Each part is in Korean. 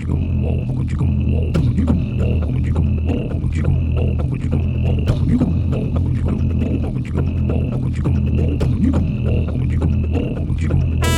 지금 뭐 지금 뭐 지금 뭐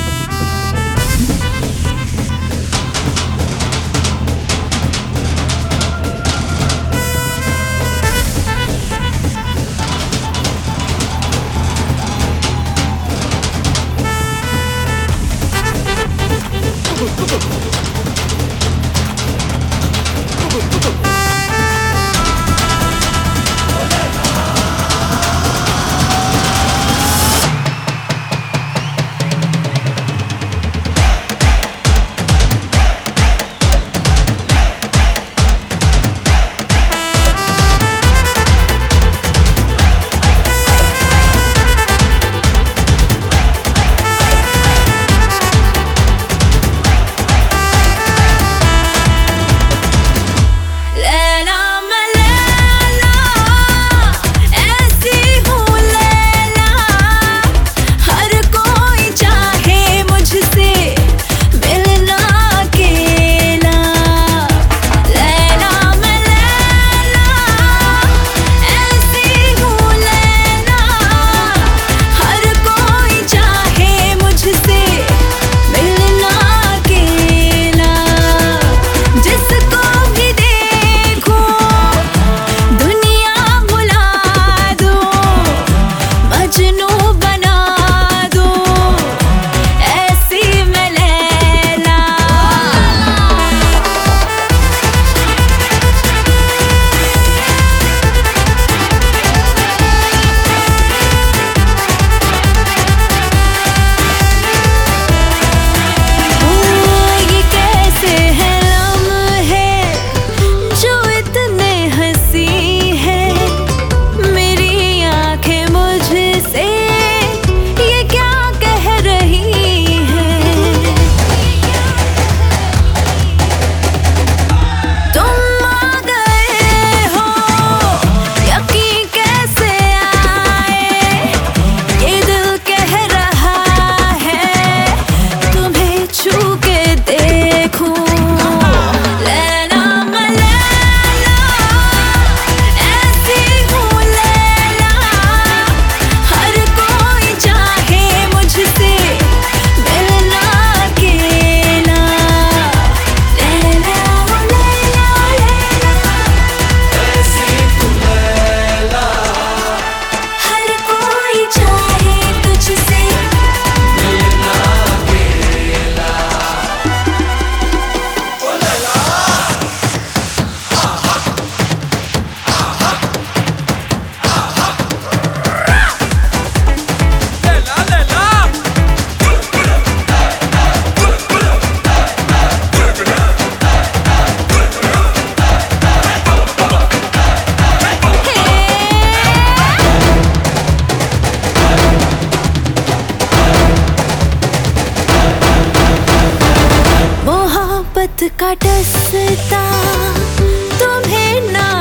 का डसता तुम्हें ना